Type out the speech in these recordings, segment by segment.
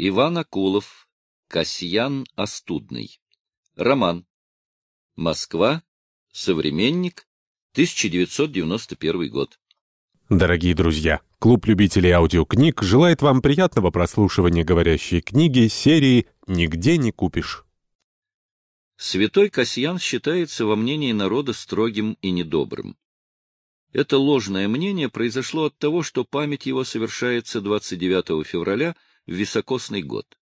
Иван Акулов, Касьян Остудный. Роман. Москва. Современник. 1991 год. Дорогие друзья, клуб любителей аудиокниг желает вам приятного прослушивания говорящей книги серии «Нигде не купишь». Святой Касьян считается во мнении народа строгим и недобрым. Это ложное мнение произошло от того, что память его совершается 29 февраля високосный год.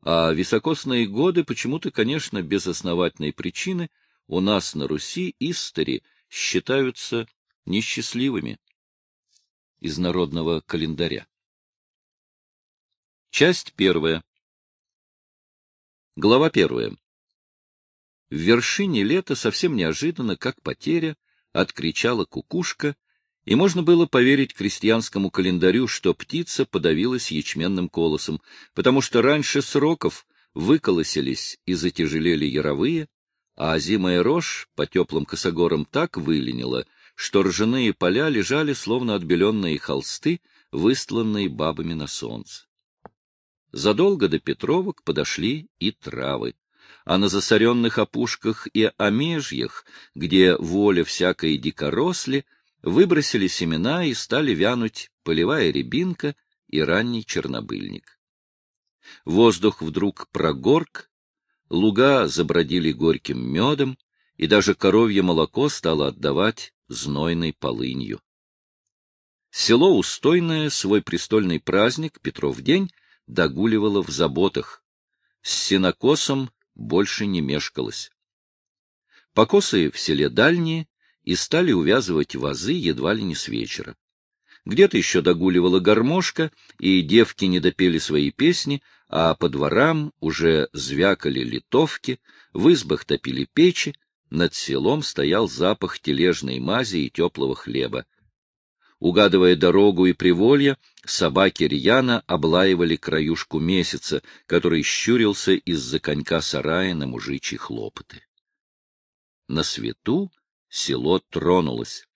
А високосные годы почему-то, конечно, без основательной причины у нас на Руси истори считаются несчастливыми. Из народного календаря. Часть первая. Глава первая. В вершине лета совсем неожиданно, как потеря, откричала кукушка, и можно было поверить крестьянскому календарю, что птица подавилась ячменным колосом, потому что раньше сроков выколосились и затяжелели яровые, а озимая рожь по теплым косогорам так выленила, что ржаные поля лежали, словно отбеленные холсты, выстланные бабами на солнце. Задолго до Петровок подошли и травы а на засоренных опушках и омежьях, где воля всякой дикоросли, выбросили семена и стали вянуть полевая рябинка и ранний чернобыльник. Воздух вдруг прогорк, луга забродили горьким медом, и даже коровье молоко стало отдавать знойной полынью. Село Устойное свой престольный праздник, Петров день, догуливало в заботах. С сенокосом больше не мешкалось. Покосы в селе дальние и стали увязывать вазы едва ли не с вечера. Где-то еще догуливала гармошка, и девки не допели свои песни, а по дворам уже звякали литовки, в избах топили печи, над селом стоял запах тележной мази и теплого хлеба. Угадывая дорогу и приволье, собаки рьяно облаивали краюшку месяца, который щурился из-за конька сарая на мужичьи хлопоты. На свету село тронулось.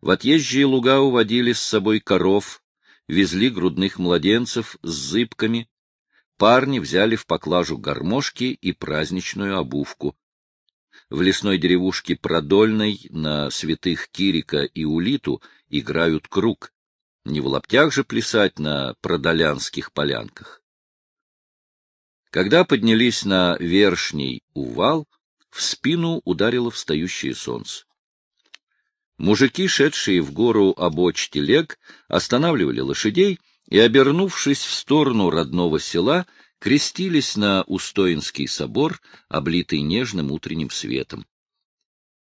В отъезжие луга уводили с собой коров, везли грудных младенцев с зыбками, парни взяли в поклажу гармошки и праздничную обувку. В лесной деревушке Продольной на святых Кирика и Улиту играют круг. Не в лаптях же плясать на продолянских полянках. Когда поднялись на вершний увал, в спину ударило встающее солнце. Мужики, шедшие в гору обоч телег, останавливали лошадей и, обернувшись в сторону родного села, крестились на Устоинский собор, облитый нежным утренним светом.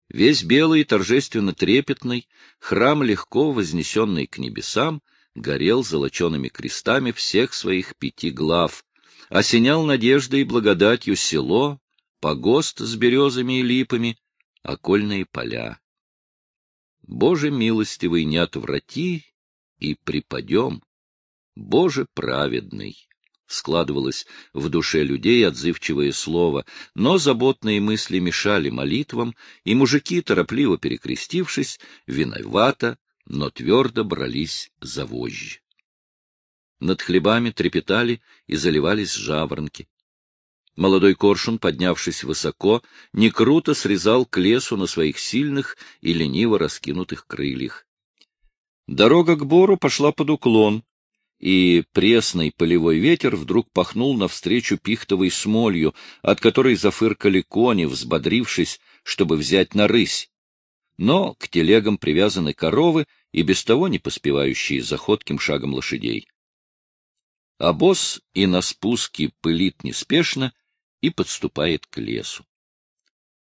Весь белый и торжественно трепетный, храм, легко вознесенный к небесам, горел золочеными крестами всех своих пяти глав, осенял надеждой и благодатью село, погост с березами и липами, окольные поля. Боже милостивый, не отврати и припадем, Боже праведный складывалось в душе людей отзывчивое слово, но заботные мысли мешали молитвам, и мужики, торопливо перекрестившись, виновато, но твердо брались за вожжи. Над хлебами трепетали и заливались жаворонки. Молодой коршун, поднявшись высоко, не круто срезал к лесу на своих сильных и лениво раскинутых крыльях. Дорога к бору пошла под уклон, и пресный полевой ветер вдруг пахнул навстречу пихтовой смолью, от которой зафыркали кони, взбодрившись, чтобы взять на рысь. Но к телегам привязаны коровы и без того не поспевающие за ходким шагом лошадей. А босс и на спуске пылит неспешно и подступает к лесу.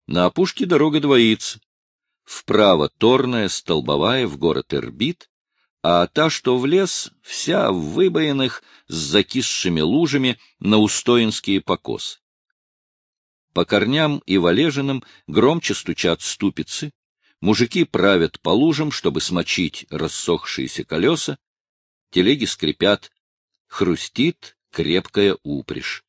На опушке дорога двоится. Вправо торная, столбовая, в город Эрбит, а та, что в лес, вся в выбоинах с закисшими лужами на устоинские покосы. По корням и валежинам громче стучат ступицы, мужики правят по лужам, чтобы смочить рассохшиеся колеса, телеги скрипят, хрустит крепкая упряжь.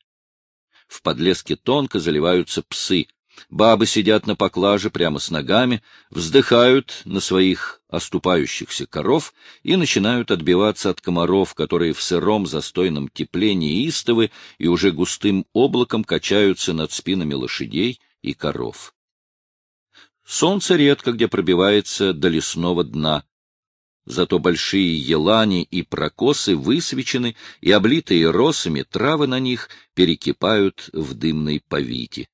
В подлеске тонко заливаются псы, Бабы сидят на поклаже прямо с ногами, вздыхают на своих оступающихся коров и начинают отбиваться от комаров, которые в сыром застойном тепле неистовы и уже густым облаком качаются над спинами лошадей и коров. Солнце редко где пробивается до лесного дна, Зато большие елани и прокосы высвечены, и облитые росами травы на них перекипают в дымной повите.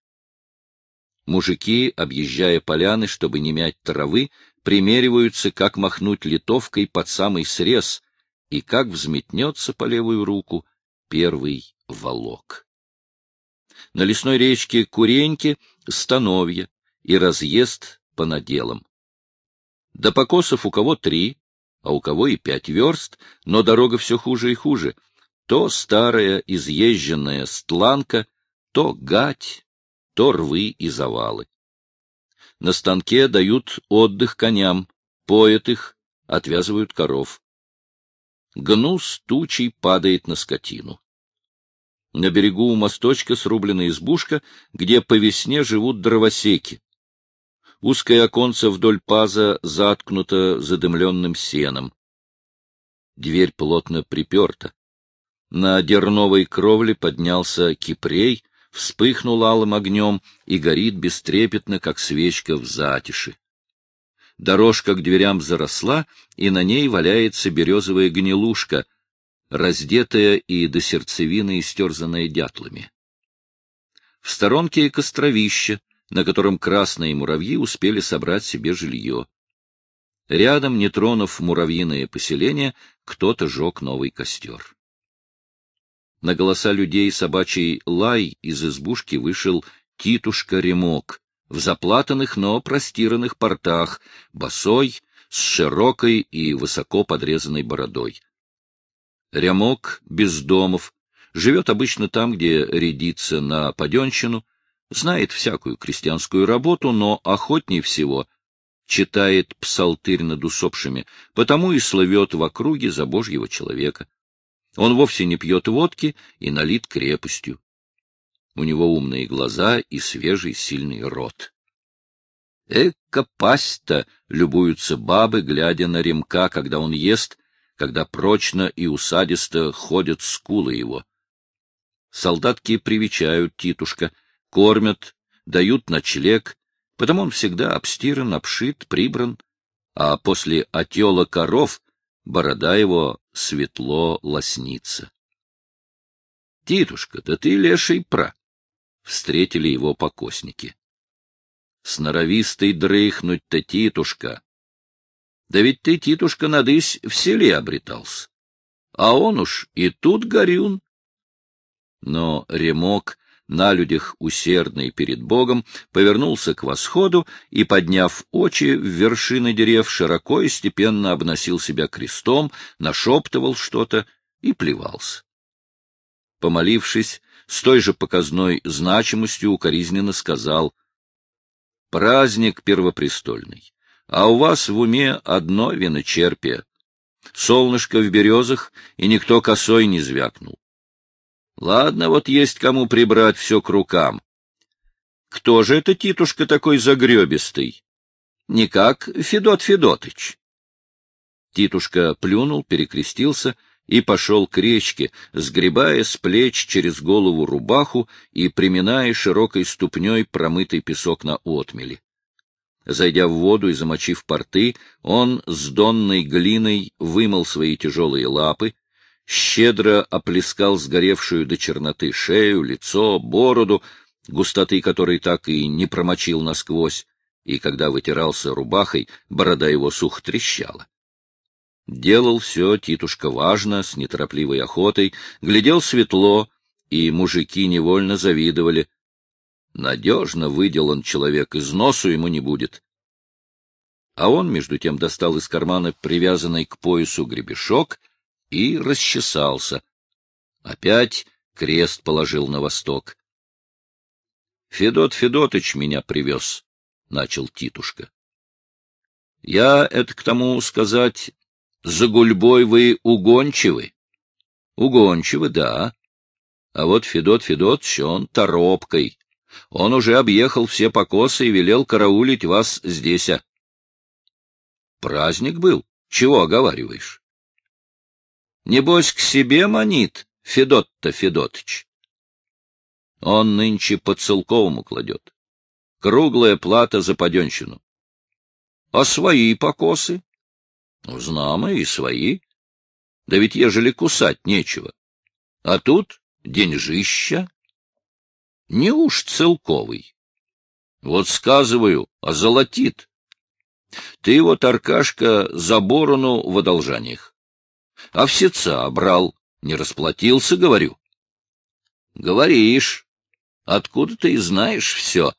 Мужики, объезжая поляны, чтобы не мять травы, примериваются, как махнуть литовкой под самый срез, и как взметнется по левую руку первый волок. На лесной речке Куреньки — становье и разъезд по наделам. До покосов у кого три, а у кого и пять верст, но дорога все хуже и хуже. То старая изъезженная стланка, то гать, то рвы и завалы. На станке дают отдых коням, поят их, отвязывают коров. Гнус тучей падает на скотину. На берегу у мосточка срублена избушка, где по весне живут дровосеки. Узкое оконце вдоль паза заткнуто задымленным сеном. Дверь плотно приперта. На дерновой кровле поднялся кипрей, вспыхнул алым огнем и горит бестрепетно, как свечка в затиши. Дорожка к дверям заросла, и на ней валяется березовая гнилушка, раздетая и до сердцевины истерзанная дятлами. В сторонке костровище, на котором красные муравьи успели собрать себе жилье. Рядом, не тронув муравьиное поселение, кто-то жег новый костер. На голоса людей собачий лай из избушки вышел Титушка Ремок в заплатанных, но простиранных портах, босой, с широкой и высоко подрезанной бородой. Рямок без домов, живет обычно там, где рядится на паденщину, знает всякую крестьянскую работу, но охотней всего читает псалтырь над усопшими, потому и слывет в округе за Божьего человека. Он вовсе не пьет водки и налит крепостью. У него умные глаза и свежий сильный рот. Эка пасть-то любуются бабы, глядя на ремка, когда он ест, когда прочно и усадисто ходят скулы его. Солдатки привечают Титушка, кормят, дают ночлег, потому он всегда обстиран, обшит, прибран, а после отела коров борода его светло лоснится. — Титушка, да ты леший пра! — встретили его покосники. — Сноровистый дрыхнуть-то, Титушка! Да ведь ты, Титушка, надысь в селе обретался. А он уж и тут горюн. Но ремок на людях усердный перед Богом, повернулся к восходу и, подняв очи в вершины дерев, широко и степенно обносил себя крестом, нашептывал что-то и плевался. Помолившись, с той же показной значимостью укоризненно сказал «Праздник первопрестольный, а у вас в уме одно виночерпие. Солнышко в березах, и никто косой не звякнул. Ладно, вот есть кому прибрать все к рукам. Кто же это Титушка такой загребистый? Никак Федот Федотыч. Титушка плюнул, перекрестился и пошел к речке, сгребая с плеч через голову рубаху и приминая широкой ступней промытый песок на отмели. Зайдя в воду и замочив порты, он с донной глиной вымыл свои тяжелые лапы, щедро оплескал сгоревшую до черноты шею, лицо, бороду, густоты которой так и не промочил насквозь, и когда вытирался рубахой, борода его сух трещала. Делал все Титушка важно, с неторопливой охотой, глядел светло, и мужики невольно завидовали. Надежно выделан человек, из носу ему не будет. А он, между тем, достал из кармана привязанный к поясу гребешок — и расчесался. Опять крест положил на восток. — Федот Федотыч меня привез, — начал Титушка. — Я это к тому сказать, за гульбой вы угончивы. — Угончивы, да. А вот Федот Федотыч, он торопкой. Он уже объехал все покосы и велел караулить вас здесь. Праздник был. Чего оговариваешь? Небось, к себе манит Федот-то Федотыч. Он нынче по целковому кладет. Круглая плата за паденщину. А свои покосы? Ну, знамо и свои. Да ведь ежели кусать нечего. А тут деньжища. Не уж целковый. Вот сказываю, а золотит. Ты вот, Аркашка, за борону в одолжаниях. А всеца брал, не расплатился, говорю. Говоришь. Откуда ты знаешь все?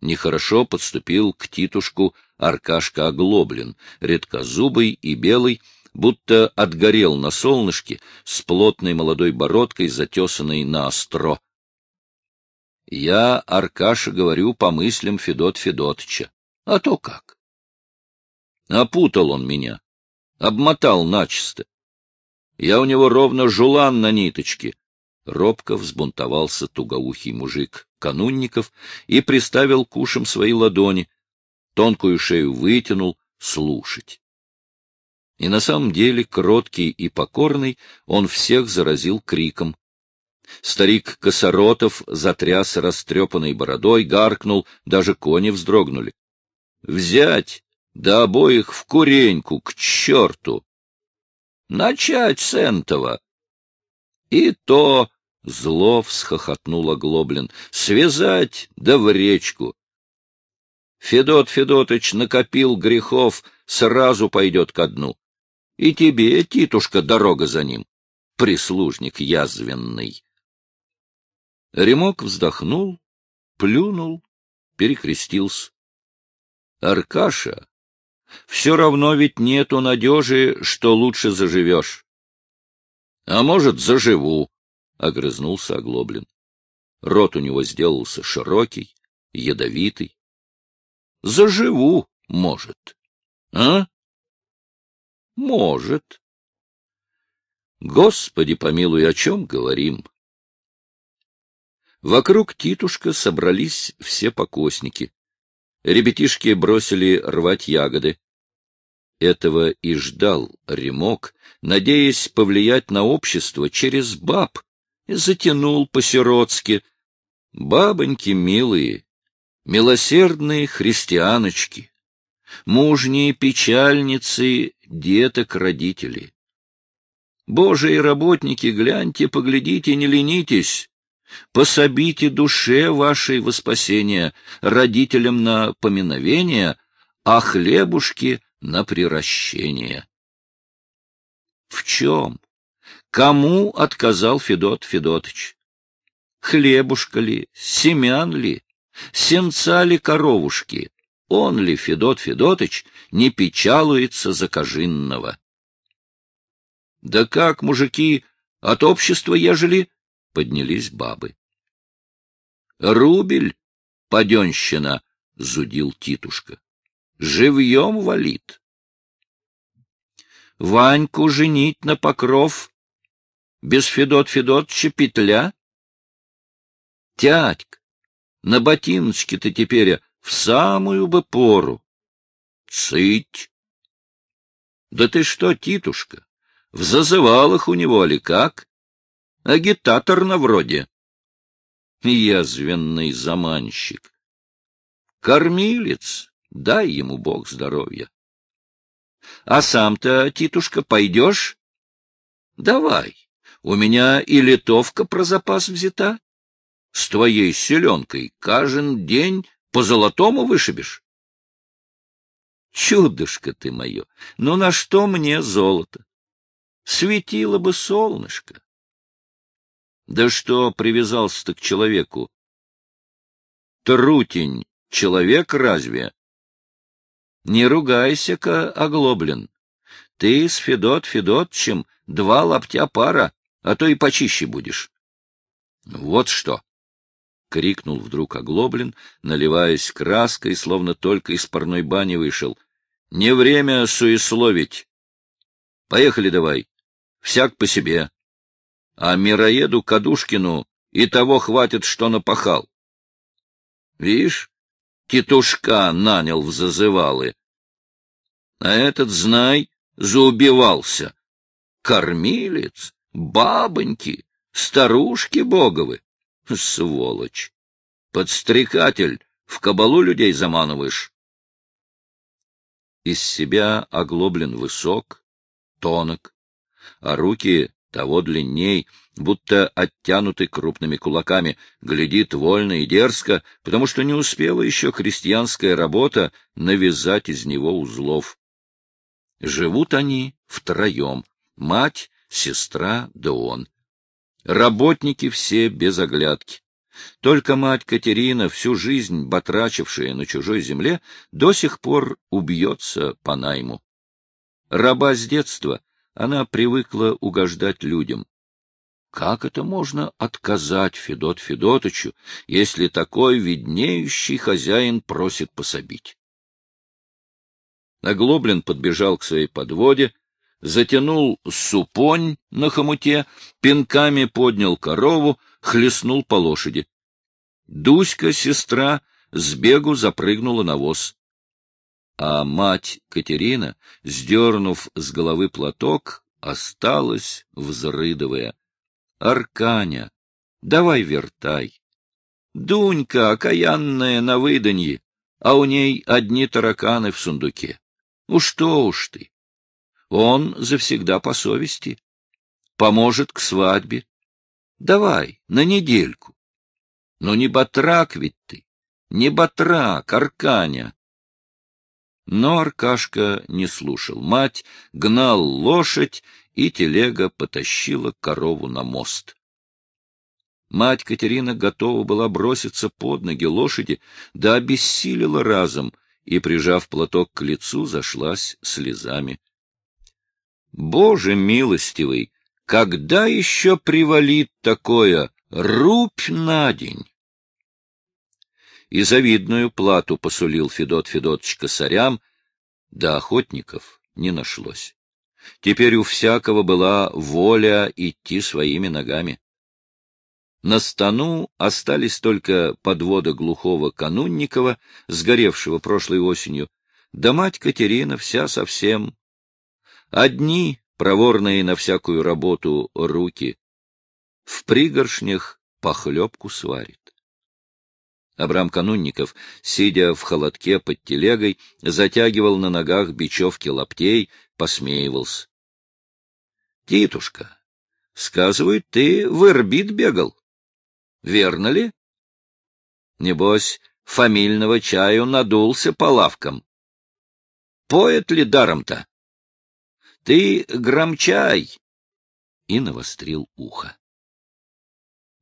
Нехорошо подступил к Титушку Аркашка Оглоблин, редкозубый и белый, будто отгорел на солнышке, с плотной молодой бородкой, затесанной на остро. Я, Аркаша, говорю по мыслям Федот Федотыча. А то как? Опутал он меня, обмотал начисто. Я у него ровно жулан на ниточке. Робко взбунтовался тугоухий мужик Канунников и приставил к ушам свои ладони, тонкую шею вытянул, слушать. И на самом деле, кроткий и покорный, он всех заразил криком. Старик Косоротов затряс растрепанной бородой, гаркнул, даже кони вздрогнули. — Взять! Да обоих в куреньку, к черту! Начать с этого! И то зло всхохотнул Оглоблин. Связать да в речку! Федот Федотыч накопил грехов, сразу пойдет ко дну. И тебе, Титушка, дорога за ним, прислужник язвенный. Ремок вздохнул, плюнул, перекрестился. — Аркаша, все равно ведь нету надежи, что лучше заживешь. — А может, заживу, — огрызнулся Оглоблин. Рот у него сделался широкий, ядовитый. — Заживу, может. А? — Может. Господи помилуй, о чем говорим? Вокруг Титушка собрались все покосники. Ребятишки бросили рвать ягоды. Этого и ждал Ремок, надеясь повлиять на общество через баб, и затянул по-сиротски. Бабоньки милые, милосердные христианочки, мужние печальницы деток-родителей. Божьи работники, гляньте, поглядите, не ленитесь. Пособите душе вашей во спасение, родителям на поминовение, а хлебушки на приращение. В чем? Кому отказал Федот Федотыч? Хлебушка ли, семян ли, сенца ли коровушки? Он ли, Федот Федотыч, не печалуется за кожинного? Да как, мужики, от общества ежели поднялись бабы. — Рубель, паденщина, — зудил Титушка, — живьем валит. Ваньку женить на покров, без Федот Федотча петля? Тятьк, на ботиночке-то теперь в самую бы пору. Цыть! Да ты что, Титушка, в зазывалах у него ли как? Агитатор на вроде. Язвенный заманщик. Кормилец, дай ему бог здоровья. А сам-то, Титушка, пойдешь? Давай, у меня и литовка про запас взята. С твоей селенкой каждый день по золотому вышибешь. Чудышко ты мое, ну на что мне золото? Светило бы солнышко. Да что привязался-то к человеку? Трутень, человек разве? Не ругайся-ка, оглоблен. Ты с Федот Федотчем два лаптя пара, а то и почище будешь. Вот что! — крикнул вдруг оглоблен, наливаясь краской, словно только из парной бани вышел. — Не время суесловить. Поехали давай. Всяк по себе а мироеду Кадушкину и того хватит, что напахал. Видишь, тетушка нанял в зазывалы. А этот, знай, заубивался. Кормилец, бабоньки, старушки боговы. Сволочь! Подстрекатель, в кабалу людей заманываешь. Из себя оглоблен высок, тонок, а руки того длинней, будто оттянуты крупными кулаками, глядит вольно и дерзко, потому что не успела еще крестьянская работа навязать из него узлов. Живут они втроем — мать, сестра да он. Работники все без оглядки. Только мать Катерина, всю жизнь батрачившая на чужой земле, до сих пор убьется по найму. Раба с детства, она привыкла угождать людям. Как это можно отказать Федот Федотычу, если такой виднеющий хозяин просит пособить? Оглоблен подбежал к своей подводе, затянул супонь на хомуте, пинками поднял корову, хлестнул по лошади. Дуська, сестра, с бегу запрыгнула на воз. А мать Катерина, сдернув с головы платок, осталась взрыдывая. — Арканя, давай вертай. Дунька, окаянная на выданье, а у ней одни тараканы в сундуке. Ну что уж ты! Он завсегда по совести. Поможет к свадьбе. Давай, на недельку. Но не батрак ведь ты, не батрак, Арканя. Но Аркашка не слушал. Мать гнал лошадь, и телега потащила корову на мост. Мать Катерина готова была броситься под ноги лошади, да обессилила разом и, прижав платок к лицу, зашлась слезами. Боже милостивый, когда еще привалит такое рубь на день? И завидную плату посулил Федот Федотович косарям, да охотников не нашлось. Теперь у всякого была воля идти своими ногами. На стану остались только подвода глухого Канунникова, сгоревшего прошлой осенью, да мать Катерина вся совсем Одни, проворные на всякую работу, руки. В пригоршнях похлебку сварит. Абрам Канунников, сидя в холодке под телегой, затягивал на ногах бечевки лаптей, посмеивался. — Титушка, сказывают, ты в Ирбит бегал. Верно ли? Небось, фамильного чаю надулся по лавкам. Поет ли даром-то? Ты громчай! И навострил ухо.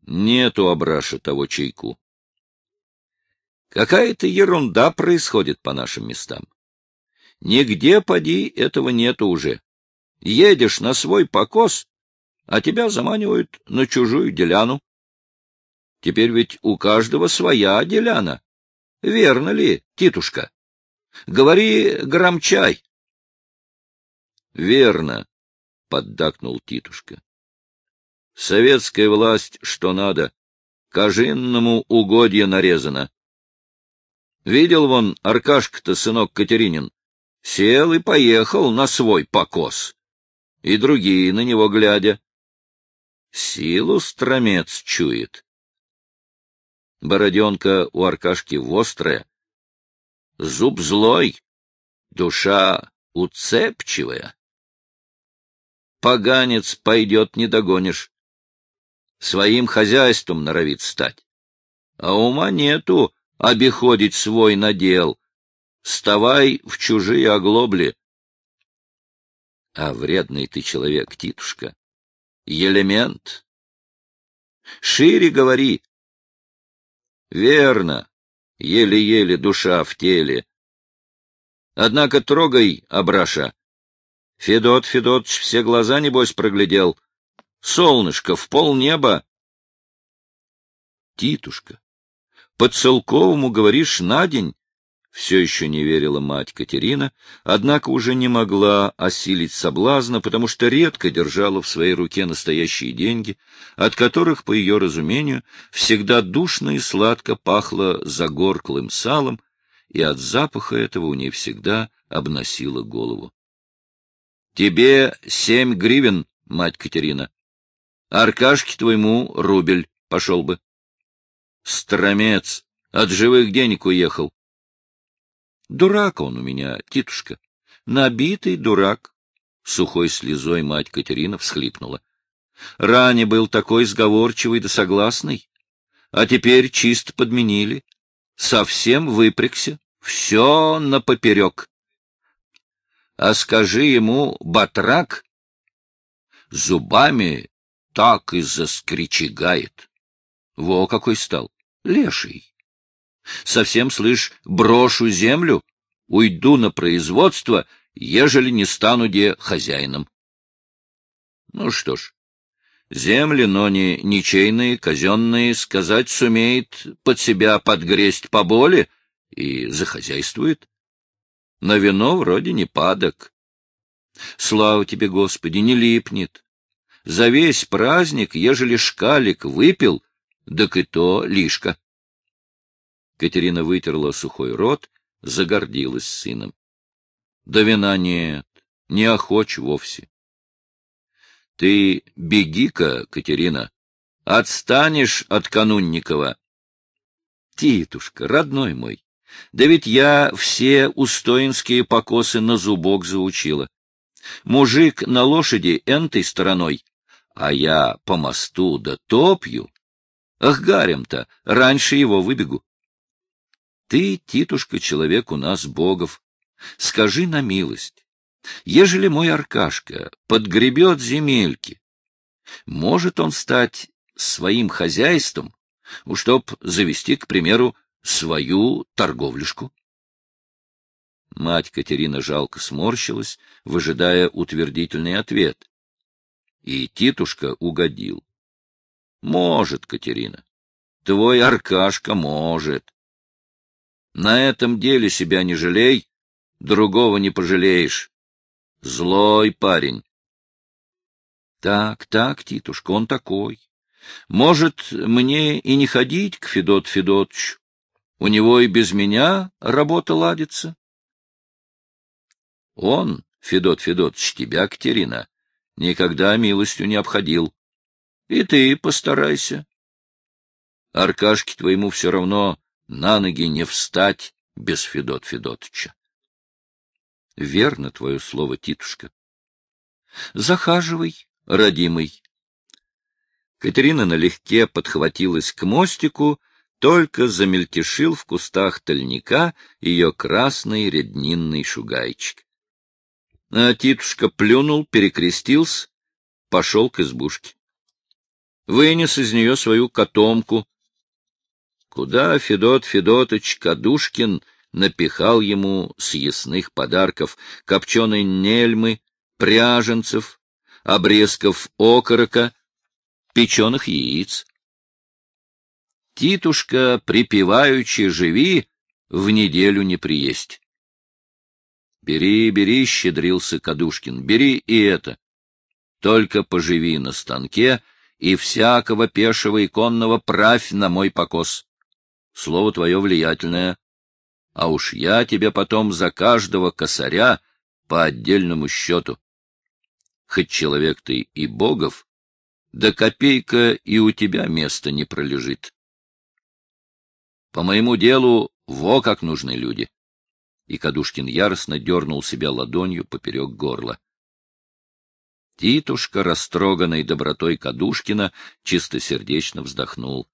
Нету Абраша того чайку. Какая-то ерунда происходит по нашим местам. Нигде, поди, этого нету уже. Едешь на свой покос, а тебя заманивают на чужую деляну. Теперь ведь у каждого своя деляна. Верно ли, Титушка? Говори громчай. Верно, — поддакнул Титушка. Советская власть, что надо, кожинному угодье нарезано. Видел вон Аркашка-то, сынок Катеринин, сел и поехал на свой покос. И другие на него глядя. Силу стромец чует. Бороденка у Аркашки вострая, зуб злой, душа уцепчивая. Поганец пойдет, не догонишь. Своим хозяйством норовит стать. А ума нету обиходить свой надел. Вставай в чужие оглобли. А вредный ты человек, Титушка. Елемент. Шире говори. Верно. Еле-еле душа в теле. Однако трогай, Абраша, Федот Федотович все глаза, небось, проглядел. Солнышко в полнеба. Титушка, по целковому говоришь на день? Все еще не верила мать Катерина, однако уже не могла осилить соблазна, потому что редко держала в своей руке настоящие деньги, от которых, по ее разумению, всегда душно и сладко пахло загорклым салом, и от запаха этого у ней всегда обносила голову. — Тебе семь гривен, мать Катерина. Аркашке твоему рубль пошел бы. Стромец, от живых денег уехал. Дурак он у меня, титушка. Набитый дурак. Сухой слезой мать Катерина всхлипнула. Ранее был такой сговорчивый да согласный, а теперь чисто подменили. Совсем выпрягся, все напоперек. А скажи ему, батрак, зубами так и заскричигает. Во какой стал, леший. Совсем, слышь, брошу землю, уйду на производство, ежели не стану где хозяином. Ну что ж, земли, но не ничейные, казенные, сказать сумеет, под себя подгресть поболе и захозяйствует. На вино вроде не падок. Слава тебе, Господи, не липнет. За весь праздник, ежели шкалик выпил, так и то лишка. Катерина вытерла сухой рот, загордилась сыном. Да вина нет, не охочь вовсе. Ты беги-ка, Катерина, отстанешь от Канунникова. Титушка, родной мой, да ведь я все устоинские покосы на зубок заучила. Мужик на лошади энтой стороной, а я по мосту да топью. Ах, гарем-то, раньше его выбегу. Ты, Титушка, человек у нас богов. Скажи на милость, ежели мой Аркашка подгребет земельки, может он стать своим хозяйством, чтоб завести, к примеру, свою торговлюшку? Мать Катерина жалко сморщилась, выжидая утвердительный ответ. И Титушка угодил. — Может, Катерина. Твой Аркашка может. На этом деле себя не жалей, другого не пожалеешь. Злой парень. Так, так, Титушка, он такой. Может, мне и не ходить к Федот Федотовичу? У него и без меня работа ладится. Он, Федот Федотович, тебя, Катерина, никогда милостью не обходил. И ты постарайся. Аркашке твоему все равно на ноги не встать без Федот Федотовича. Верно твое слово, Титушка. Захаживай, родимый. Катерина налегке подхватилась к мостику, только замельтешил в кустах тольника ее красный реднинный шугайчик. А Титушка плюнул, перекрестился, пошел к избушке. Вынес из нее свою котомку, куда Федот Федотыч Кадушкин напихал ему съестных подарков копченой нельмы, пряженцев, обрезков окорока, печеных яиц. Титушка, припеваючи, живи, в неделю не приесть. Бери, бери, щедрился Кадушкин, бери и это. Только поживи на станке и всякого пешего и конного правь на мой покос. Слово твое влиятельное. А уж я тебе потом за каждого косаря по отдельному счету. Хоть человек ты и богов, да копейка и у тебя места не пролежит. По моему делу во как нужны люди. И Кадушкин яростно дернул себя ладонью поперек горла. Титушка, растроганной добротой Кадушкина, чистосердечно вздохнул.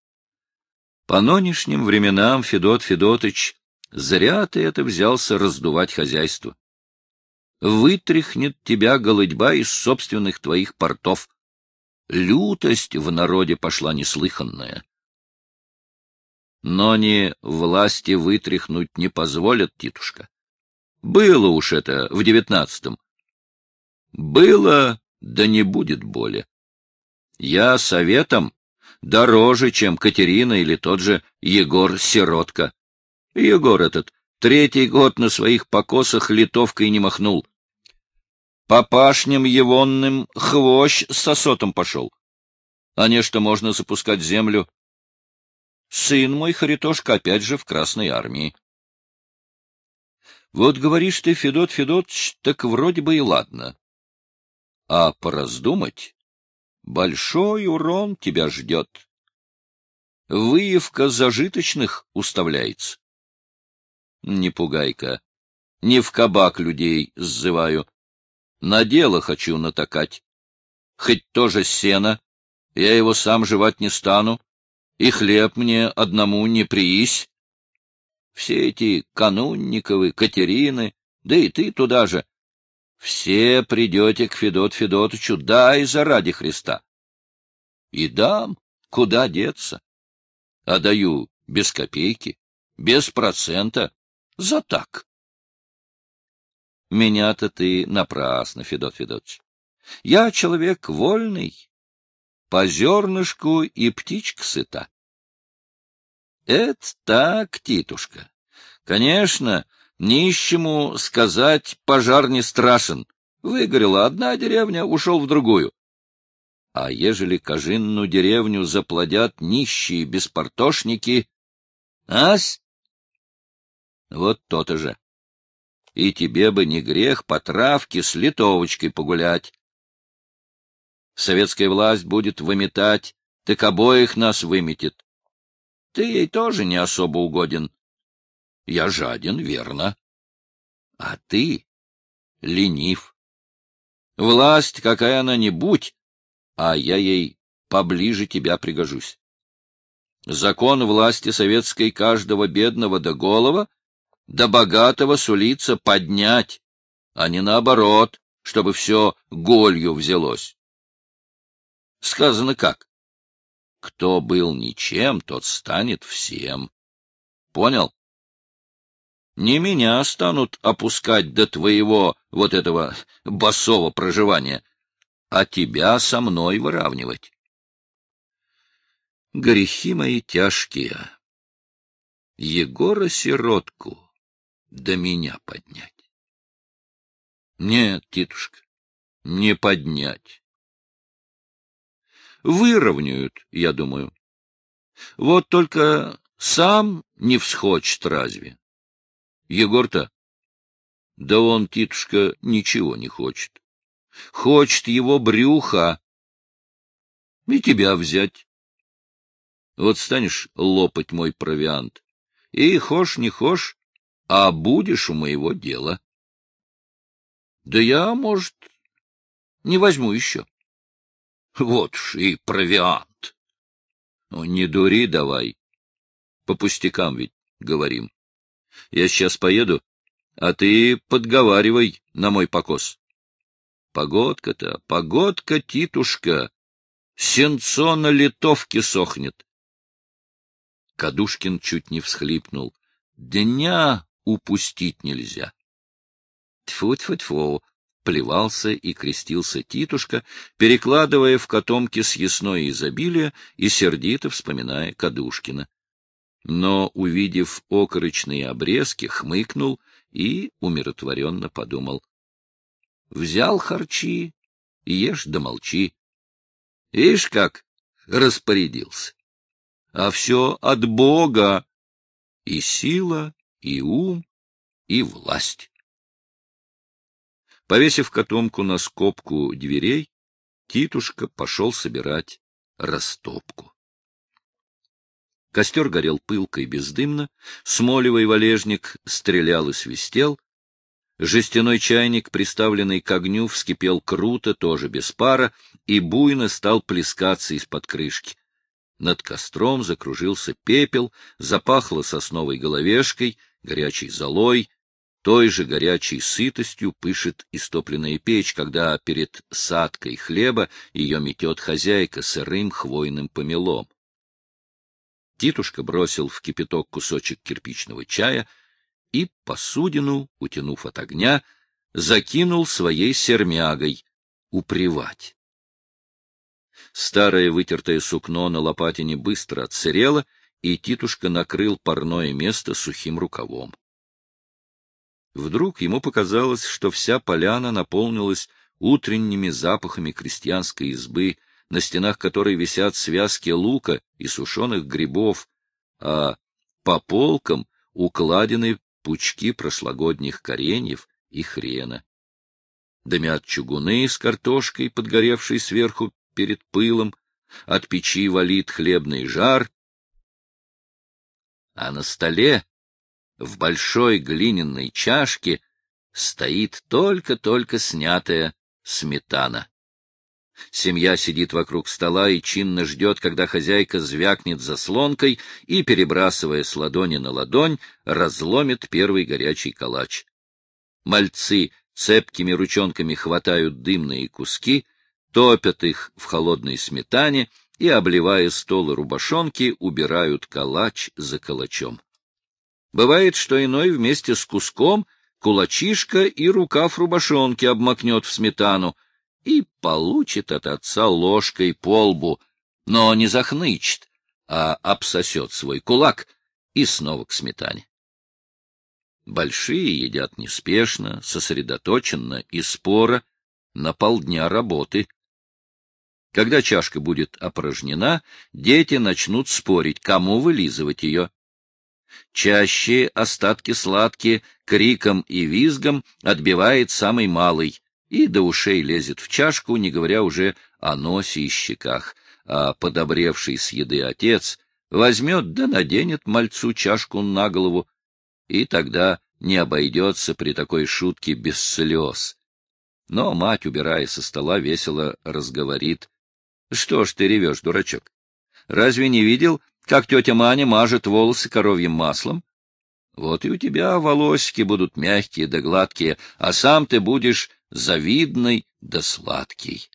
По нынешним временам, Федот Федотыч, зря ты это взялся раздувать хозяйство. Вытряхнет тебя голодьба из собственных твоих портов. Лютость в народе пошла неслыханная. Но не власти вытряхнуть не позволят, Титушка. Было уж это в девятнадцатом. Было, да не будет боли. Я советом дороже, чем Катерина или тот же Егор Сиротка. Егор этот третий год на своих покосах литовкой не махнул. По пашням егонным хвощ с сосотом пошел. А не что можно запускать землю. Сын мой, Харитошка, опять же в Красной армии. Вот говоришь ты, Федот Федотович, так вроде бы и ладно. А пораздумать, большой урон тебя ждет. Выявка зажиточных уставляется. Не пугай-ка, не в кабак людей сзываю. На дело хочу натакать. Хоть тоже сено, я его сам жевать не стану, и хлеб мне одному не приись. Все эти Канунниковы, Катерины, да и ты туда же, все придете к Федот Федотовичу, дай заради Христа. И дам, куда деться. А даю без копейки, без процента, за так. Меня-то ты напрасно, Федот Федотович. Я человек вольный, по зернышку и птичка сыта. Это так, Титушка. Конечно, нищему сказать пожар не страшен. Выгорела одна деревня, ушел в другую. А ежели кожинную деревню заплодят нищие беспортошники, ась? Вот то-то же. И тебе бы не грех по травке с литовочкой погулять. Советская власть будет выметать, так обоих нас выметит. Ты ей тоже не особо угоден. Я жаден, верно. А ты ленив. Власть, какая она ни будь, а я ей поближе тебя пригожусь. Закон власти советской каждого бедного до голова, до богатого сулится поднять, а не наоборот, чтобы все голью взялось. Сказано как? Кто был ничем, тот станет всем. Понял? Не меня станут опускать до твоего вот этого басового проживания, а тебя со мной выравнивать. Грехи мои тяжкие. Егора сиротку до меня поднять. Нет, титушка, не поднять. Выровняют, я думаю. Вот только сам не всхочет разве? Егор-то? Да он, Титушка, ничего не хочет. Хочет его брюха. И тебя взять. Вот станешь лопать мой провиант. И хошь не хошь, а будешь у моего дела. Да я, может, не возьму еще. Вот ж и провиант. Ну, не дури давай. По пустякам ведь говорим. Я сейчас поеду, а ты подговаривай на мой покос. Погодка-то, погодка, Титушка, сенцо на литовке сохнет. Кадушкин чуть не всхлипнул. Дня упустить нельзя. Тьфу-тьфу-тьфу, плевался и крестился Титушка, перекладывая в котомки съестное изобилие и сердито вспоминая Кадушкина но, увидев окорочные обрезки, хмыкнул и умиротворенно подумал. Взял харчи, ешь да молчи. Ишь как распорядился. А все от Бога. И сила, и ум, и власть. Повесив котомку на скобку дверей, Титушка пошел собирать растопку. Костер горел пылко и бездымно, смолевый валежник стрелял и свистел, жестяной чайник, приставленный к огню, вскипел круто, тоже без пара, и буйно стал плескаться из-под крышки. Над костром закружился пепел, запахло сосновой головешкой, горячей золой, той же горячей сытостью пышет истопленная печь, когда перед садкой хлеба ее метет хозяйка сырым хвойным помелом. Титушка бросил в кипяток кусочек кирпичного чая и посудину, утянув от огня, закинул своей сермягой упривать. Старое вытертое сукно на лопатине быстро отсырело, и Титушка накрыл парное место сухим рукавом. Вдруг ему показалось, что вся поляна наполнилась утренними запахами крестьянской избы, на стенах которой висят связки лука и сушеных грибов, а по полкам укладены пучки прошлогодних кореньев и хрена. Дымят чугуны с картошкой, подгоревшей сверху перед пылом, от печи валит хлебный жар. А на столе, в большой глиняной чашке, стоит только-только снятая сметана. Семья сидит вокруг стола и чинно ждет, когда хозяйка звякнет заслонкой и, перебрасывая с ладони на ладонь, разломит первый горячий калач. Мальцы цепкими ручонками хватают дымные куски, топят их в холодной сметане и, обливая стол и рубашонки, убирают калач за калачом. Бывает, что иной вместе с куском кулачишка и рукав рубашонки обмакнет в сметану, и получит от отца ложкой по лбу, но не захнычет, а обсосет свой кулак и снова к сметане. Большие едят неспешно, сосредоточенно и споро, на полдня работы. Когда чашка будет опорожнена, дети начнут спорить, кому вылизывать ее. Чаще остатки сладкие криком и визгом отбивает самый малый, и до ушей лезет в чашку, не говоря уже о носе и щеках, а подобревший с еды отец возьмет да наденет мальцу чашку на голову, и тогда не обойдется при такой шутке без слез. Но мать, убирая со стола, весело разговорит. — Что ж ты ревешь, дурачок? Разве не видел, как тетя Маня мажет волосы коровьим маслом? Вот и у тебя волосики будут мягкие да гладкие, а сам ты будешь завидный да сладкий.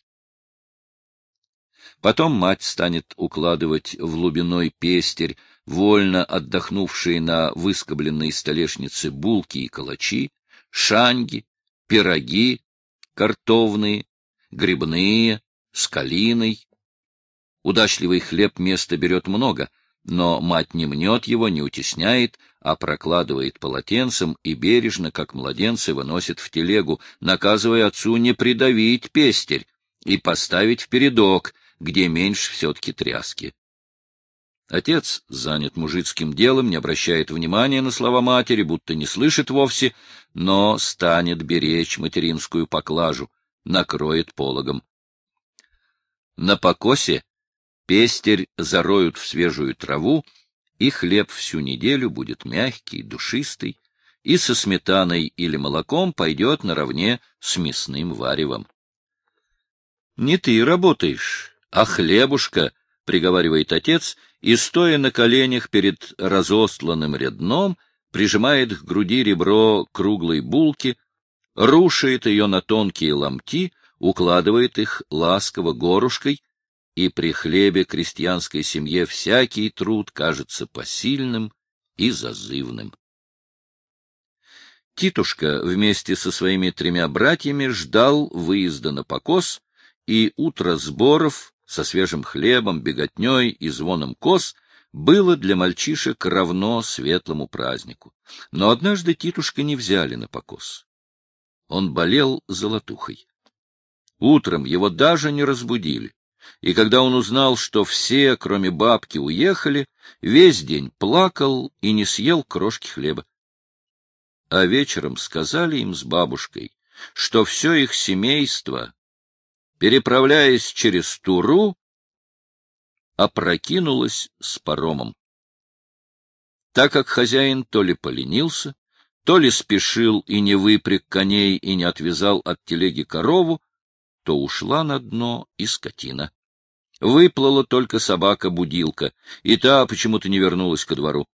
Потом мать станет укладывать в лубиной пестерь вольно отдохнувшие на выскобленной столешнице булки и калачи, шанги, пироги, картовные, грибные, с калиной. Удачливый хлеб места берет много, но мать не мнет его, не утесняет, а прокладывает полотенцем и бережно, как младенцы, выносит в телегу, наказывая отцу не придавить пестерь и поставить в передок, где меньше все-таки тряски. Отец занят мужицким делом, не обращает внимания на слова матери, будто не слышит вовсе, но станет беречь материнскую поклажу, накроет пологом. На покосе пестерь зароют в свежую траву, и хлеб всю неделю будет мягкий, душистый, и со сметаной или молоком пойдет наравне с мясным варевом. — Не ты работаешь, а хлебушка, — приговаривает отец, и, стоя на коленях перед разостланным рядном, прижимает к груди ребро круглой булки, рушит ее на тонкие ломти, укладывает их ласково горушкой и при хлебе крестьянской семье всякий труд кажется посильным и зазывным. Титушка вместе со своими тремя братьями ждал выезда на покос, и утро сборов со свежим хлебом, беготней и звоном коз было для мальчишек равно светлому празднику. Но однажды Титушка не взяли на покос. Он болел золотухой. Утром его даже не разбудили и когда он узнал, что все, кроме бабки, уехали, весь день плакал и не съел крошки хлеба. А вечером сказали им с бабушкой, что все их семейство, переправляясь через Туру, опрокинулось с паромом. Так как хозяин то ли поленился, то ли спешил и не выпряг коней и не отвязал от телеги корову, то ушла на дно и скотина. Выплыла только собака-будилка, и та почему-то не вернулась ко двору.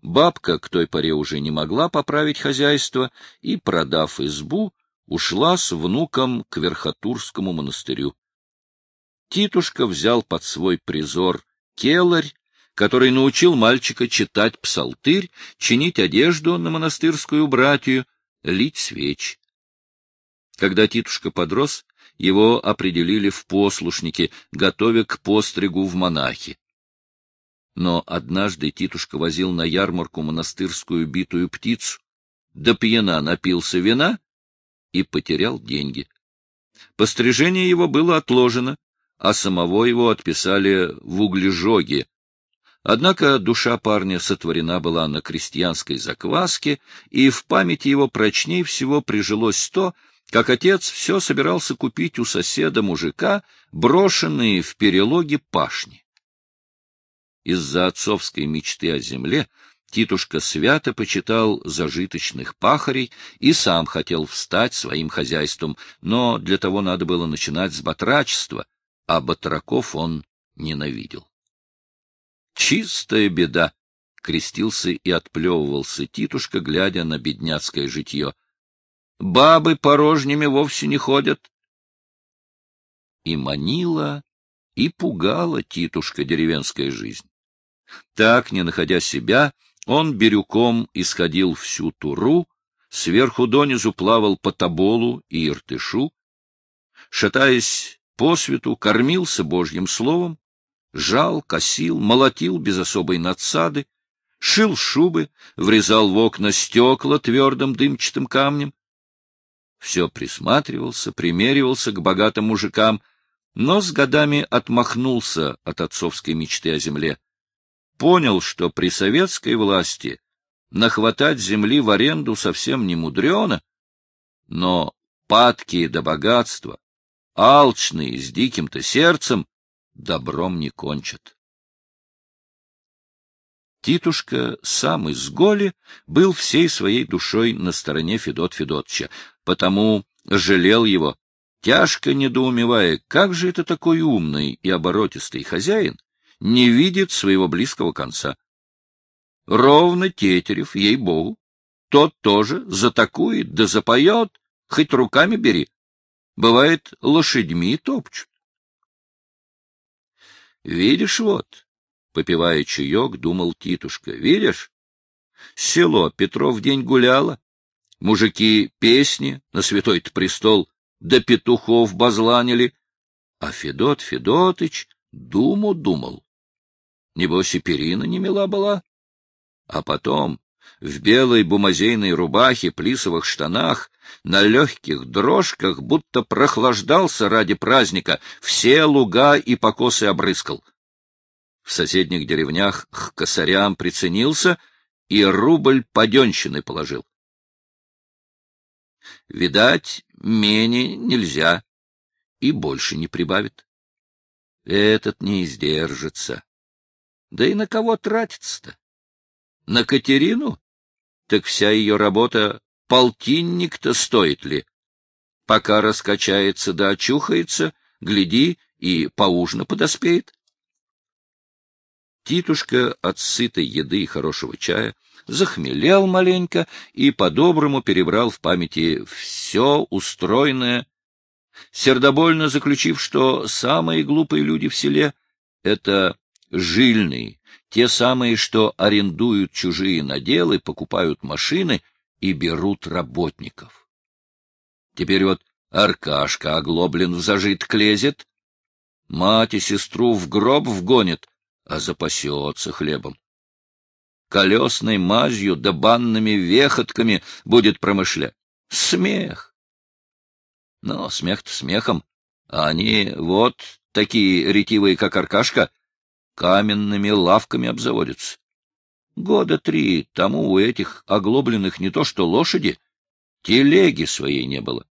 Бабка к той поре уже не могла поправить хозяйство и, продав избу, ушла с внуком к Верхотурскому монастырю. Титушка взял под свой призор келарь, который научил мальчика читать псалтырь, чинить одежду на монастырскую братью, лить свеч. Когда Титушка подрос, его определили в послушники, готовя к постригу в монахи. Но однажды Титушка возил на ярмарку монастырскую битую птицу, до пьяна напился вина и потерял деньги. Пострижение его было отложено, а самого его отписали в углежоге, Однако душа парня сотворена была на крестьянской закваске, и в памяти его прочней всего прижилось то, как отец все собирался купить у соседа мужика, брошенные в перелоге пашни. Из-за отцовской мечты о земле Титушка свято почитал зажиточных пахарей и сам хотел встать своим хозяйством, но для того надо было начинать с батрачества, а батраков он ненавидел. Чистая беда! — крестился и отплевывался Титушка, глядя на бедняцкое житье. — Бабы порожними вовсе не ходят. И манила, и пугала Титушка деревенская жизнь. Так, не находя себя, он бирюком исходил всю туру, сверху донизу плавал по таболу и иртышу, шатаясь по свету, кормился Божьим словом, жал, косил, молотил без особой надсады, шил шубы, врезал в окна стекла твердым дымчатым камнем. Все присматривался, примеривался к богатым мужикам, но с годами отмахнулся от отцовской мечты о земле. Понял, что при советской власти нахватать земли в аренду совсем не мудрено, но падкие до богатства, алчные с диким-то сердцем, добром не кончат. Титушка, сам из Голи, был всей своей душой на стороне Федот Федотча, потому жалел его, тяжко недоумевая, как же это такой умный и оборотистый хозяин не видит своего близкого конца. Ровно Тетерев, ей-богу, тот тоже затакует да запоет, хоть руками бери. Бывает, лошадьми топчут. Видишь вот, попивая чаек, думал Титушка, видишь? Село Петров день гуляло, мужики песни на святой-то престол до да петухов базланили, а Федот Федотыч думу думал. Небось и перина не мила была. А потом в белой бумазейной рубахе, плисовых штанах, на легких дрожках, будто прохлаждался ради праздника, все луга и покосы обрыскал. В соседних деревнях к косарям приценился и рубль паденщины положил. Видать, менее нельзя, и больше не прибавит. Этот не издержится. Да и на кого тратится-то? На Катерину? Так вся ее работа полтинник-то стоит ли? Пока раскачается да очухается, гляди, и поужно подоспеет. Титушка от сытой еды и хорошего чая захмелел маленько и по-доброму перебрал в памяти все устроенное, сердобольно заключив, что самые глупые люди в селе — это жильные, те самые, что арендуют чужие наделы, покупают машины и берут работников. Теперь вот Аркашка оглоблен в зажиток лезет, мать и сестру в гроб вгонит, а запасется хлебом. Колесной мазью да банными вехотками будет промышлять. Смех! Но смех-то смехом, а они вот такие ретивые, как Аркашка, каменными лавками обзаводятся. Года три тому у этих оглобленных не то что лошади, телеги своей не было.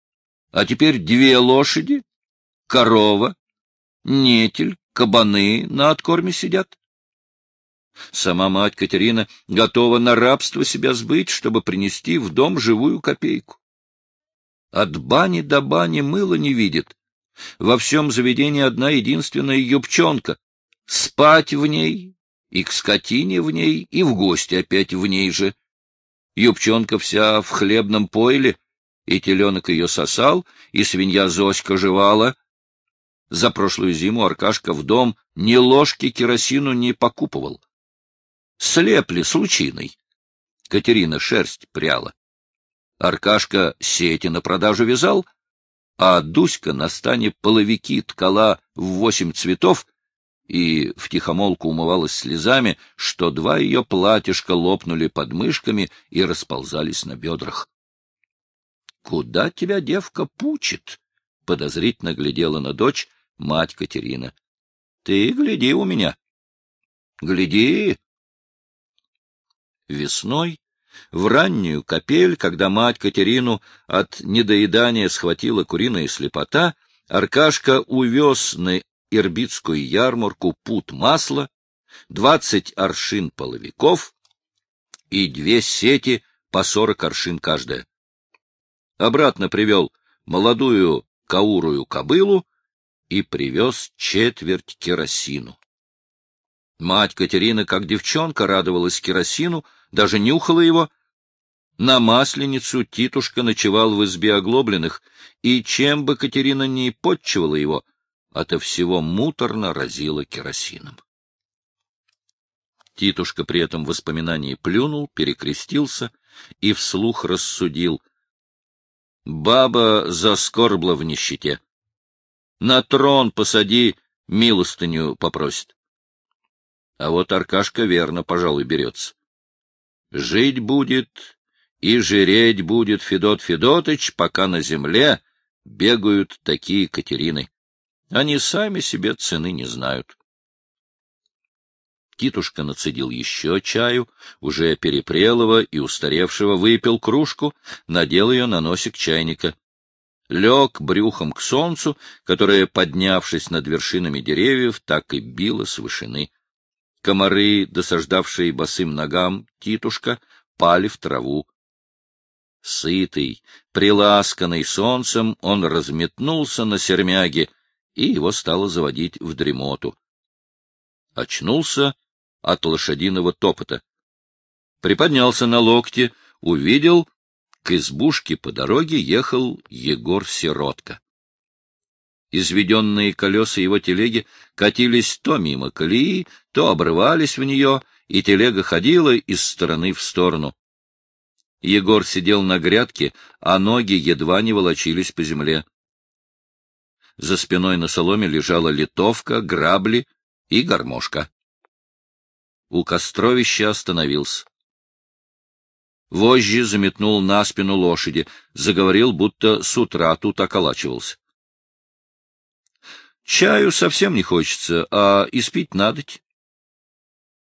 А теперь две лошади, корова, нетель, кабаны на откорме сидят. Сама мать Катерина готова на рабство себя сбыть, чтобы принести в дом живую копейку. От бани до бани мыла не видит. Во всем заведении одна единственная юбчонка, спать в ней, и к скотине в ней, и в гости опять в ней же. Юбчонка вся в хлебном пойле, и теленок ее сосал, и свинья Зоська жевала. За прошлую зиму Аркашка в дом ни ложки керосину не покупывал. Слепли случиной. Катерина шерсть пряла. Аркашка сети на продажу вязал, а Дуська на стане половики ткала в восемь цветов и втихомолку умывалась слезами, что два ее платьишка лопнули под мышками и расползались на бедрах. — Куда тебя девка пучит? — подозрительно глядела на дочь мать Катерина. — Ты гляди у меня. Гляди! Весной, в раннюю капель, когда мать Катерину от недоедания схватила куриная слепота, Аркашка увез на Ирбитскую ярмарку пут масла, двадцать аршин половиков и две сети по сорок аршин каждая. Обратно привел молодую каурую кобылу и привез четверть керосину. Мать Катерина, как девчонка, радовалась керосину, даже нюхала его. На Масленицу Титушка ночевал в избе оглобленных, и чем бы Катерина ни подчивала его, ото всего муторно разило керосином. Титушка при этом воспоминании плюнул, перекрестился и вслух рассудил. Баба заскорбла в нищете. На трон посади, милостыню попросит. А вот Аркашка верно, пожалуй, берется. Жить будет и жиреть будет Федот Федотыч, пока на земле бегают такие Катерины. Они сами себе цены не знают. Титушка нацедил еще чаю, уже перепрелого и устаревшего, выпил кружку, надел ее на носик чайника. Лег брюхом к солнцу, которое, поднявшись над вершинами деревьев, так и било с вышины. Комары, досаждавшие босым ногам Титушка, пали в траву. Сытый, приласканный солнцем, он разметнулся на сермяге, и его стало заводить в дремоту. Очнулся от лошадиного топота. Приподнялся на локте, увидел, к избушке по дороге ехал Егор Сиротка. Изведенные колеса его телеги катились то мимо колеи, то обрывались в нее, и телега ходила из стороны в сторону. Егор сидел на грядке, а ноги едва не волочились по земле. За спиной на соломе лежала литовка, грабли и гармошка. У костровища остановился. Вожжи заметнул на спину лошади, заговорил, будто с утра тут околачивался. — Чаю совсем не хочется, а испить надоть.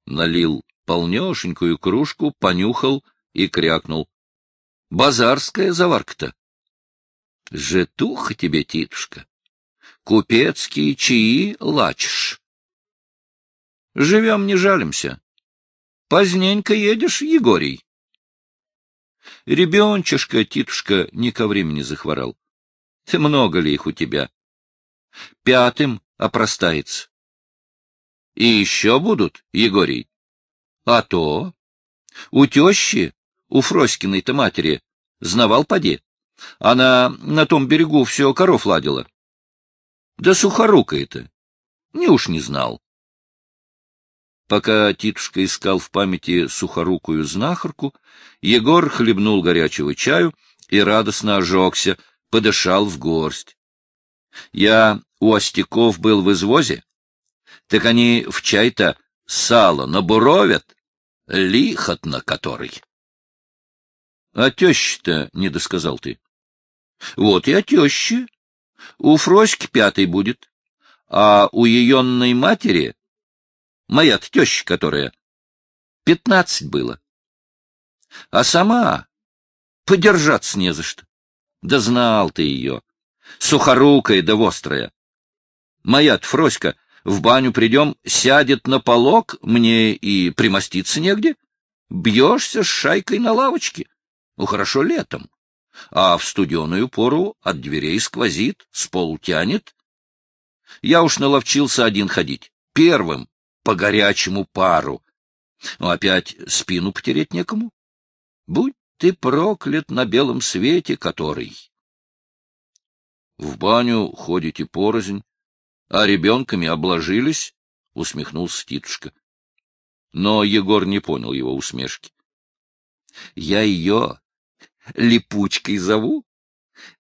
Налил полнешенькую кружку, понюхал и крякнул. — Базарская заварка-то. — Житуха тебе, Титушка. Купецкие чаи лачишь. Живем, не жалимся. Поздненько едешь, Егорий. Ребенчишка, Титушка, не ко времени захворал. Ты много ли их у тебя? Пятым опростается. И еще будут, Егорий? А то. У тещи, у Фроськиной-то матери, знавал поди. Она на том берегу все коров ладила. Да сухорукая-то. Не уж не знал. Пока Титушка искал в памяти сухорукую знахарку, Егор хлебнул горячего чаю и радостно ожегся, подышал в горсть. Я у остяков был в извозе, так они в чай-то сало набуровят, лихотно который. — А теща-то не досказал ты. — Вот и о теще. У Фроськи пятый будет, а у еенной матери Моя-то теща, которая. Пятнадцать было. А сама подержаться не за что. Да знал ты ее. Сухорукая да вострая. Моя-то Фроська, в баню придем, сядет на полок, мне и примоститься негде. Бьешься с шайкой на лавочке. Ну, хорошо летом. А в студеную пору от дверей сквозит, с полу тянет. Я уж наловчился один ходить, первым, по горячему пару. Но опять спину потереть некому. Будь ты проклят на белом свете, который. В баню ходите порознь, а ребенками обложились, — усмехнулся Титушка. Но Егор не понял его усмешки. — Я ее липучкой зову.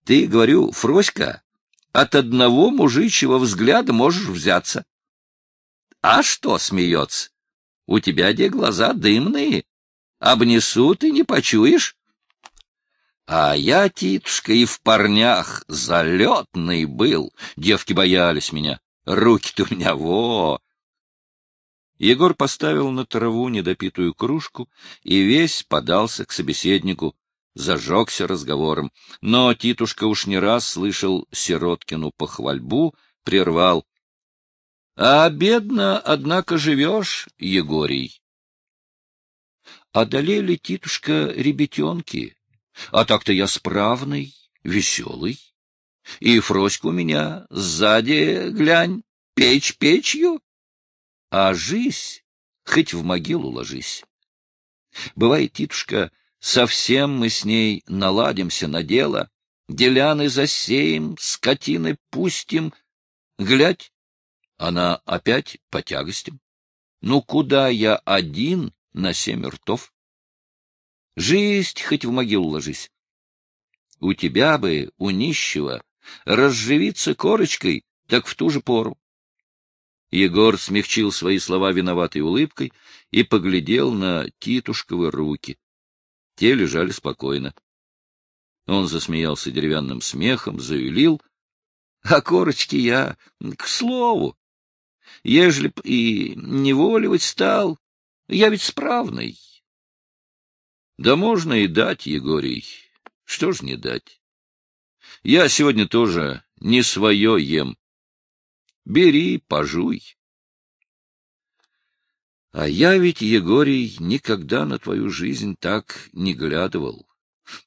Ты, говорю, Фроська, от одного мужичьего взгляда можешь взяться. А что смеется? У тебя где глаза дымные. Обнесут и не почуешь. А я, Титушка, и в парнях залетный был. Девки боялись меня. Руки-то у меня во! Егор поставил на траву недопитую кружку и весь подался к собеседнику, зажегся разговором. Но Титушка уж не раз слышал Сироткину похвальбу, прервал. — А бедно, однако, живешь, Егорий. Одолели, Титушка, ребятенки, а так-то я справный, веселый. И Фроська у меня сзади, глянь, печь печью. А жизнь, хоть в могилу ложись. Бывает, Титушка, совсем мы с ней наладимся на дело, деляны засеем, скотины пустим. Глядь, она опять по тягостям. Ну, куда я один на семь ртов? Жизнь хоть в могилу ложись. У тебя бы, у нищего, разживиться корочкой, так в ту же пору. Егор смягчил свои слова виноватой улыбкой и поглядел на Титушковы руки. Те лежали спокойно. Он засмеялся деревянным смехом, заюлил. — А корочки я, к слову, ежели б и неволивать стал, я ведь справный. Да можно и дать, Егорий. Что ж не дать? Я сегодня тоже не свое ем. Бери, пожуй. А я ведь, Егорий, никогда на твою жизнь так не глядывал.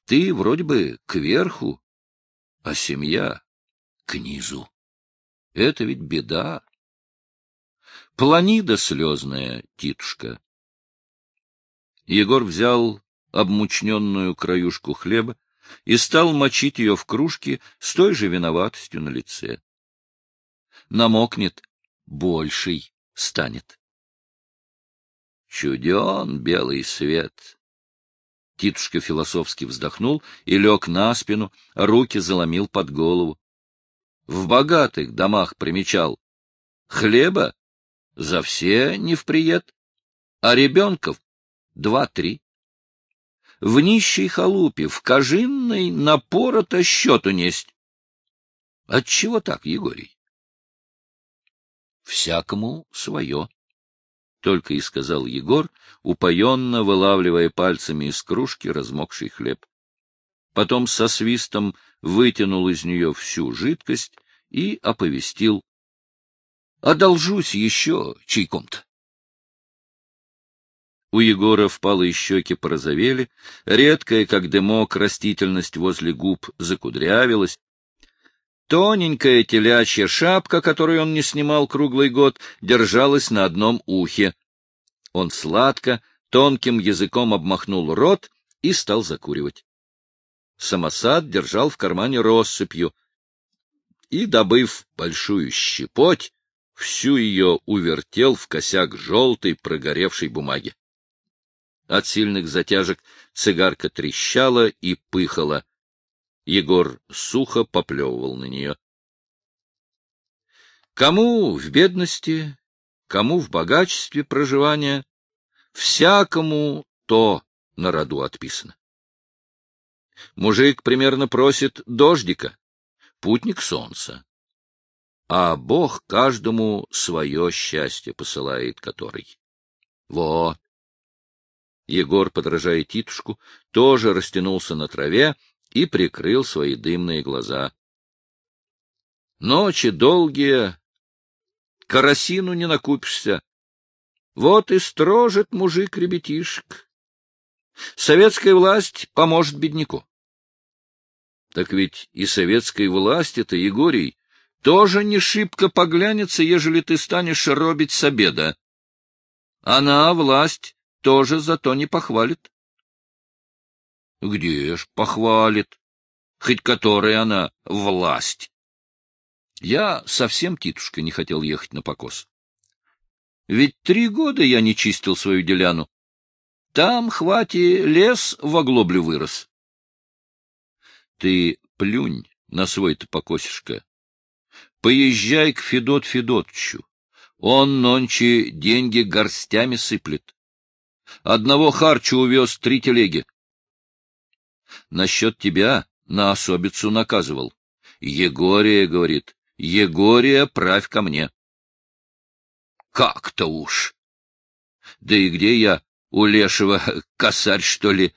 Ты вроде бы кверху, а семья к низу. Это ведь беда. Планида слезная, Титушка. Егор взял обмучненную краюшку хлеба и стал мочить ее в кружке с той же виноватостью на лице. Намокнет, больший станет. Чуден белый свет. Титушка философски вздохнул и лег на спину, руки заломил под голову. В богатых домах примечал. Хлеба за все не вприет, а ребенков два-три в нищей халупе, в кожинной напора-то счету несть. Отчего так, Егорий? Всякому свое, — только и сказал Егор, упоенно вылавливая пальцами из кружки размокший хлеб. Потом со свистом вытянул из нее всю жидкость и оповестил. — Одолжусь еще чайком-то. У Егора впалые щеки порозовели, редкая, как дымок, растительность возле губ закудрявилась. Тоненькая телячья шапка, которую он не снимал круглый год, держалась на одном ухе. Он сладко, тонким языком обмахнул рот и стал закуривать. Самосад держал в кармане россыпью и, добыв большую щепоть, всю ее увертел в косяк желтой прогоревшей бумаги. От сильных затяжек цигарка трещала и пыхала. Егор сухо поплевывал на нее. Кому в бедности, кому в богачестве проживания, всякому то на роду отписано. Мужик примерно просит дождика, путник солнца, а Бог каждому свое счастье посылает который. Во, Егор, подражая Титушку, тоже растянулся на траве и прикрыл свои дымные глаза. Ночи долгие, карасину не накупишься. Вот и строжит мужик ребятишек. Советская власть поможет бедняку. Так ведь и советской власти-то, Егорий, тоже не шибко поглянется, ежели ты станешь робить с обеда. Она, власть, тоже зато не похвалит. Где ж похвалит, хоть которая она власть. Я совсем, Титушка, не хотел ехать на покос. Ведь три года я не чистил свою деляну. Там, хвати, лес в оглоблю вырос. Ты плюнь на свой-то покосишка. Поезжай к Федот Федотчу. Он нонче деньги горстями сыплет. Одного харчу увез три телеги. Насчет тебя на особицу наказывал. Егория, говорит, Егория, правь ко мне. Как-то уж. Да и где я, у лешего косарь, что ли?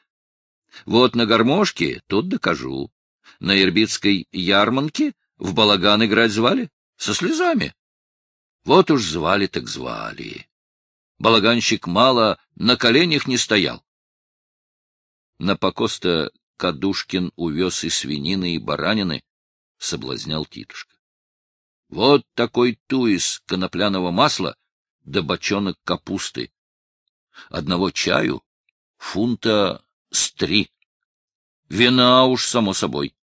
Вот на гармошке тут докажу. На Ирбитской ярманке в балаган играть звали? Со слезами. Вот уж звали так звали. Балаганщик мало на коленях не стоял. На покоста Кадушкин увез и свинины, и баранины, — соблазнял Титушка. Вот такой туис конопляного масла да бочонок капусты. Одного чаю фунта с три. Вина уж, само собой.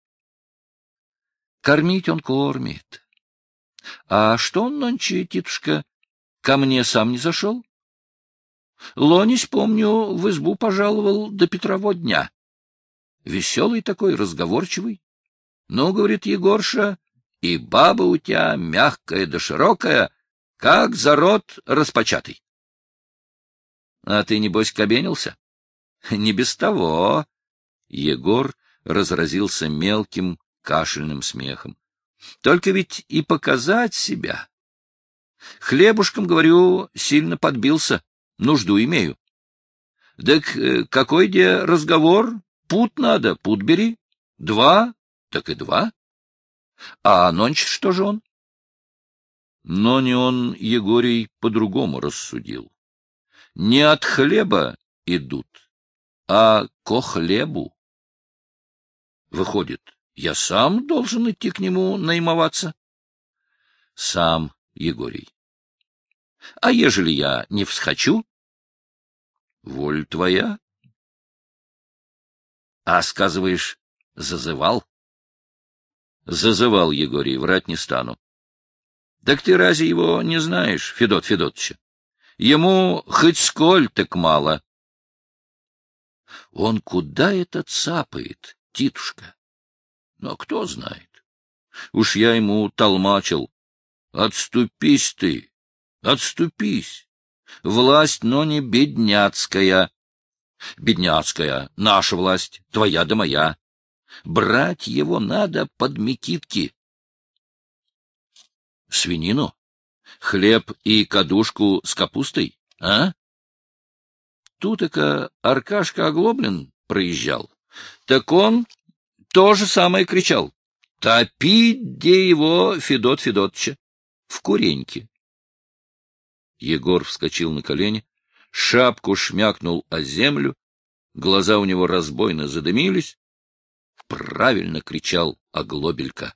Кормить он кормит. А что он нонче, Титушка, ко мне сам не зашел? Лонись, помню, в избу пожаловал до Петрово дня. Веселый такой, разговорчивый. Ну, говорит Егорша, и баба у тебя мягкая да широкая, как зарод распочатый. А ты, небось, кабенился? Не без того. Егор разразился мелким кашельным смехом. Только ведь и показать себя. Хлебушком, говорю, сильно подбился, нужду имею. Так э, какой где разговор? Пут надо, пут бери. Два, так и два. А нонч что же он? Но не он, Егорий, по-другому рассудил. Не от хлеба идут, а ко хлебу. Выходит, я сам должен идти к нему наймоваться? Сам, Егорий. А ежели я не всхочу? Воль твоя. А, сказываешь, зазывал? Зазывал Егорий, врать не стану. Так ты разве его не знаешь, Федот Федотовича? Ему хоть сколь так мало. Он куда это цапает, Титушка? Но кто знает. Уж я ему толмачил. Отступись ты, отступись. Власть, но не бедняцкая. Бедняцкая, наша власть, твоя да моя. Брать его надо под Микитки. Свинину? Хлеб и кадушку с капустой, а? Тут-то Аркашка Оглоблин проезжал. Так он то же самое кричал. Топить где его Федот Федотча? В куреньке. Егор вскочил на колени, шапку шмякнул о землю, глаза у него разбойно задымились, правильно кричал Оглобелька.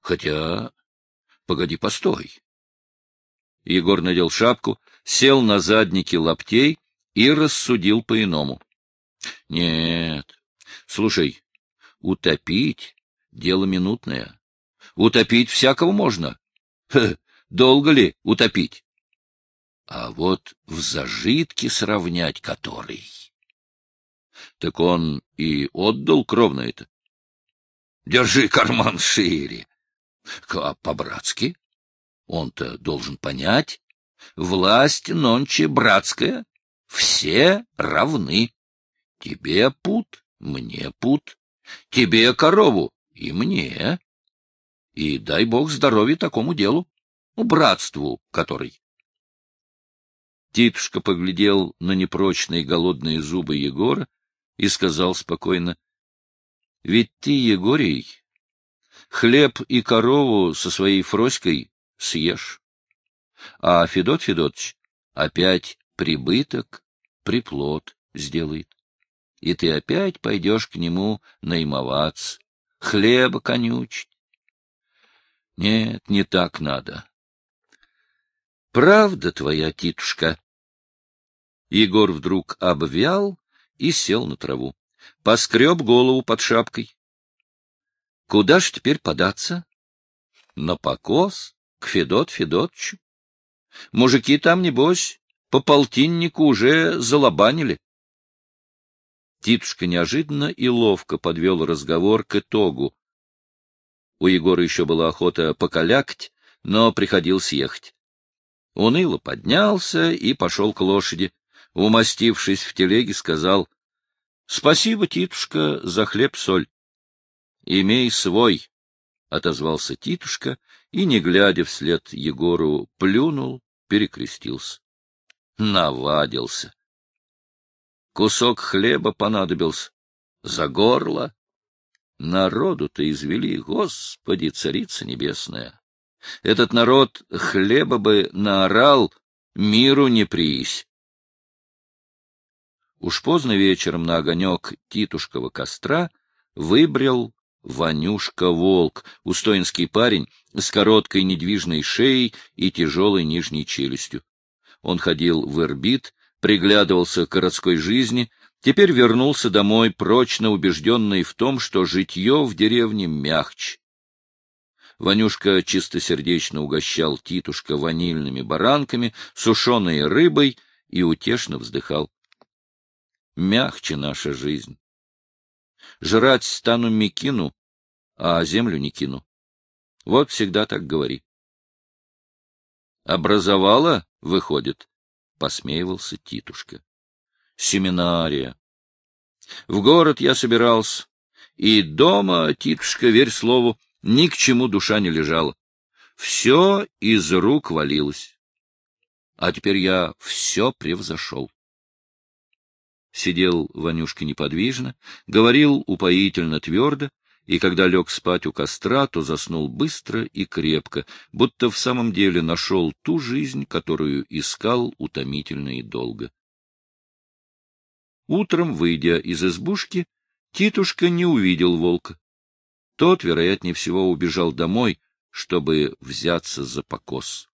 Хотя... Погоди, постой. Егор надел шапку, сел на задники лаптей и рассудил по-иному. Нет, слушай, утопить — дело минутное. Утопить всякого можно. Ха, долго ли утопить? А вот в зажитке сравнять который... Так он и отдал кровно это. Держи карман шире. А по-братски? Он-то должен понять. Власть нонче братская. Все равны. Тебе пут, мне пут. Тебе корову и мне. И дай бог здоровья такому делу. Братству, который. Титушка поглядел на непрочные голодные зубы Егора и сказал спокойно, — Ведь ты, Егорий, хлеб и корову со своей Фроськой съешь, а Федот Федотович опять прибыток, приплод сделает, и ты опять пойдешь к нему наймоваться, хлеба конючить. Нет, не так надо. Правда твоя, Титушка? Егор вдруг обвял и сел на траву. Поскреб голову под шапкой. Куда ж теперь податься? На покос, к Федот Федотчу. Мужики там, небось, по полтиннику уже залобанили. Титушка неожиданно и ловко подвел разговор к итогу. У Егора еще была охота покалякать, но приходилось ехать. Уныло поднялся и пошел к лошади умастившись в телеге, сказал, — Спасибо, Титушка, за хлеб-соль. — Имей свой, — отозвался Титушка и, не глядя вслед Егору, плюнул, перекрестился. Навадился. Кусок хлеба понадобился. За горло. Народу-то извели, Господи, Царица Небесная. Этот народ хлеба бы наорал, миру не приись. Уж поздно вечером на огонек Титушкова костра выбрел Ванюшка-волк, устоинский парень с короткой недвижной шеей и тяжелой нижней челюстью. Он ходил в Ирбит, приглядывался к городской жизни, теперь вернулся домой, прочно убежденный в том, что житье в деревне мягче. Ванюшка чистосердечно угощал Титушка ванильными баранками, сушеной рыбой и утешно вздыхал. Мягче наша жизнь. Жрать стану мекину, а землю не кину. Вот всегда так говори. Образовала, выходит, — посмеивался Титушка. Семинария. В город я собирался, и дома, Титушка, верь слову, ни к чему душа не лежала. Все из рук валилось. А теперь я все превзошел. Сидел Ванюшка неподвижно, говорил упоительно твердо, и когда лег спать у костра, то заснул быстро и крепко, будто в самом деле нашел ту жизнь, которую искал утомительно и долго. Утром, выйдя из избушки, Титушка не увидел волка. Тот, вероятнее всего, убежал домой, чтобы взяться за покос.